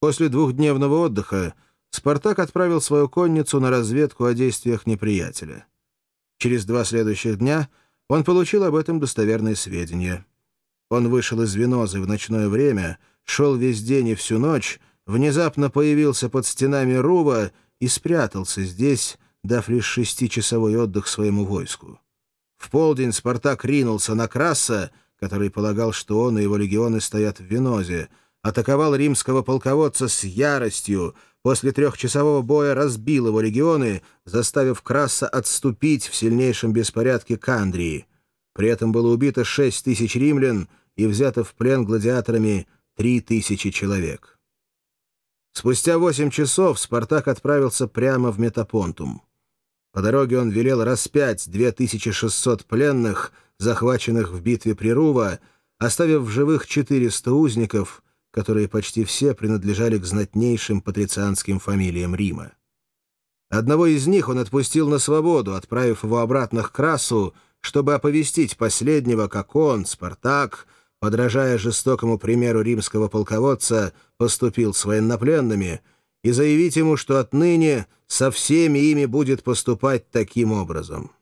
После двухдневного отдыха Спартак отправил свою конницу на разведку о действиях неприятеля. Через два следующих дня он получил об этом достоверные сведения. Он вышел из Венозы в ночное время, шел весь день и всю ночь, внезапно появился под стенами Рува и спрятался здесь, дав лишь шестичасовой отдых своему войску. В полдень Спартак ринулся на Краса, который полагал, что он и его легионы стоят в Венозе, атаковал римского полководца с яростью, после трехчасового боя разбил его легионы, заставив Краса отступить в сильнейшем беспорядке к Андрии. При этом было убито шесть тысяч римлян и взято в плен гладиаторами три тысячи человек. Спустя восемь часов Спартак отправился прямо в Метапонтум. По дороге он велел распять 2600 пленных, захваченных в битве при Рува, оставив в живых 400 узников, которые почти все принадлежали к знатнейшим патрицианским фамилиям Рима. Одного из них он отпустил на свободу, отправив его обратно к Красу, чтобы оповестить последнего, как он, Спартак, подражая жестокому примеру римского полководца, поступил с военнопленными — и заявить ему, что отныне со всеми ими будет поступать таким образом.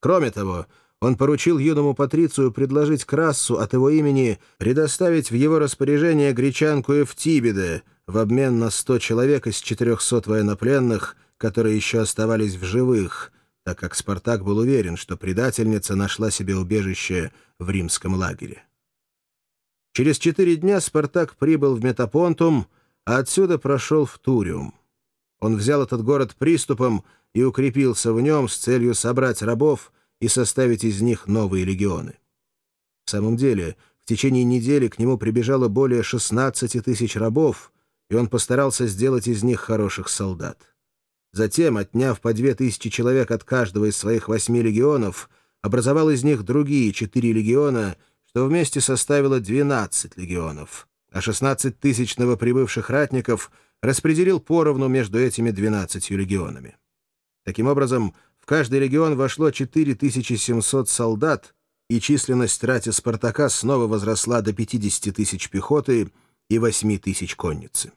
Кроме того, он поручил юному Патрицию предложить Крассу от его имени предоставить в его распоряжение гречанку Эфтибиде в обмен на 100 человек из 400 военнопленных, которые еще оставались в живых, так как Спартак был уверен, что предательница нашла себе убежище в римском лагере. Через четыре дня Спартак прибыл в Метапонтум, а отсюда прошел в Туриум. Он взял этот город приступом и укрепился в нем с целью собрать рабов и составить из них новые легионы. В самом деле, в течение недели к нему прибежало более 16 тысяч рабов, и он постарался сделать из них хороших солдат. Затем, отняв по две тысячи человек от каждого из своих восьми легионов, образовал из них другие четыре легиона, что вместе составило 12 легионов а 16 тысяч новоприбывших ратников распределил поровну между этими 12 легионами. Таким образом, в каждый легион вошло 4700 солдат, и численность рати Спартака снова возросла до 50 тысяч пехоты и 8 тысяч конницы.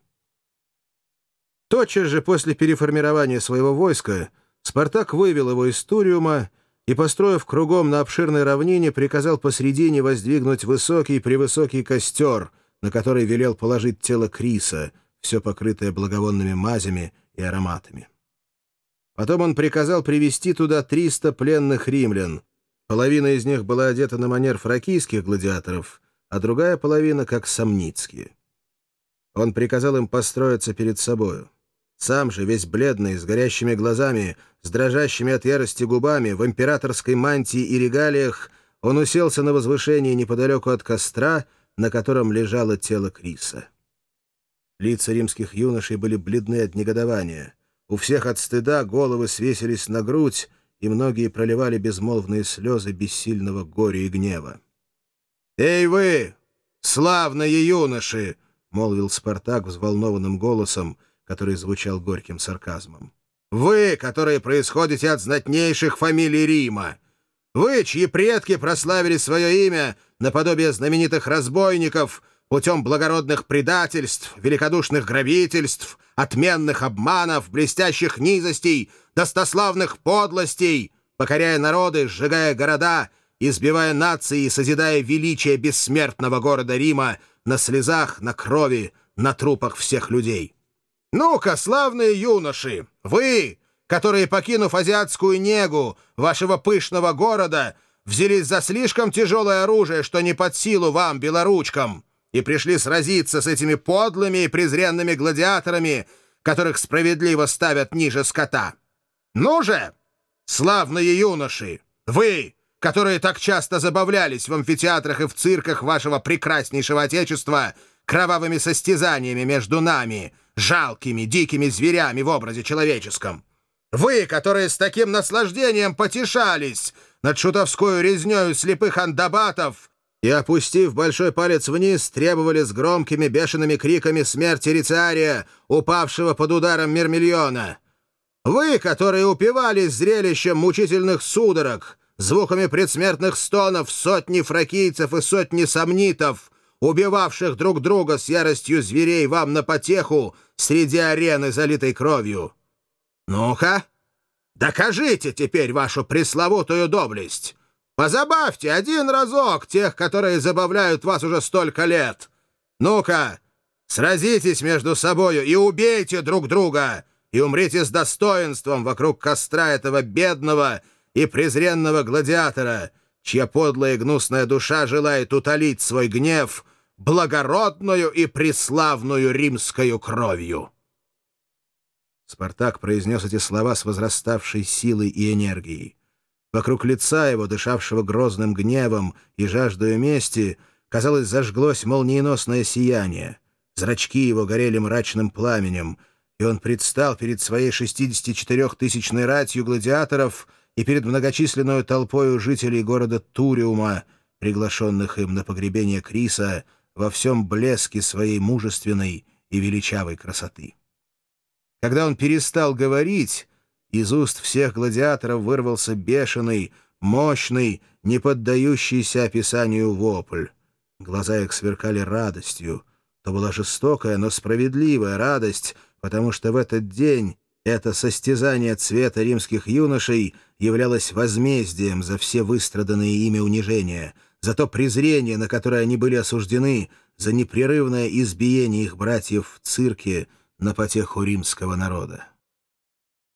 Тотчас же после переформирования своего войска Спартак вывел его из Туриума и, построив кругом на обширной равнине, приказал посредине воздвигнуть высокий-превысокий костер — на который велел положить тело Криса, все покрытое благовонными мазями и ароматами. Потом он приказал привести туда 300 пленных римлян. Половина из них была одета на манер фракийских гладиаторов, а другая половина — как самницкие. Он приказал им построиться перед собою. Сам же, весь бледный, с горящими глазами, с дрожащими от ярости губами, в императорской мантии и регалиях, он уселся на возвышении неподалеку от костра — на котором лежало тело Криса. Лица римских юношей были бледны от негодования. У всех от стыда головы свесились на грудь, и многие проливали безмолвные слезы бессильного горя и гнева. «Эй вы, славные юноши!» — молвил Спартак взволнованным голосом, который звучал горьким сарказмом. «Вы, которые происходите от знатнейших фамилий Рима! Вы, чьи предки прославили свое имя наподобие знаменитых разбойников путем благородных предательств, великодушных грабительств, отменных обманов, блестящих низостей, достославных подлостей, покоряя народы, сжигая города, избивая нации и созидая величие бессмертного города Рима на слезах, на крови, на трупах всех людей. Ну-ка, славные юноши, вы, которые, покинув азиатскую негу вашего пышного города, взялись за слишком тяжелое оружие, что не под силу вам, белоручкам, и пришли сразиться с этими подлыми и презренными гладиаторами, которых справедливо ставят ниже скота. Ну же, славные юноши, вы, которые так часто забавлялись в амфитеатрах и в цирках вашего прекраснейшего Отечества кровавыми состязаниями между нами, жалкими, дикими зверями в образе человеческом. Вы, которые с таким наслаждением потешались над шутовскую резнёю слепых андабатов и, опустив большой палец вниз, требовали с громкими бешеными криками смерти Рициария, упавшего под ударом Мермильона. Вы, которые упивались зрелищем мучительных судорог, звуками предсмертных стонов сотни фракийцев и сотни сомнитов, убивавших друг друга с яростью зверей вам на потеху среди арены, залитой кровью. Ну-ка, докажите теперь вашу пресловутую доблесть. Позабавьте один разок тех, которые забавляют вас уже столько лет. Ну-ка, сразитесь между собою и убейте друг друга, и умрите с достоинством вокруг костра этого бедного и презренного гладиатора, чья подлая и гнусная душа желает утолить свой гнев благородную и преславную римскую кровью. Спартак произнес эти слова с возраставшей силой и энергией. Вокруг лица его, дышавшего грозным гневом и жаждою мести, казалось, зажглось молниеносное сияние. Зрачки его горели мрачным пламенем, и он предстал перед своей 64-тысячной ратью гладиаторов и перед многочисленной толпой жителей города Туриума, приглашенных им на погребение Криса, во всем блеске своей мужественной и величавой красоты. Когда он перестал говорить, из уст всех гладиаторов вырвался бешеный, мощный, не поддающийся описанию вопль. Глаза их сверкали радостью. То была жестокая, но справедливая радость, потому что в этот день это состязание цвета римских юношей являлось возмездием за все выстраданные ими унижения, за то презрение, на которое они были осуждены, за непрерывное избиение их братьев в цирке на потеху римского народа.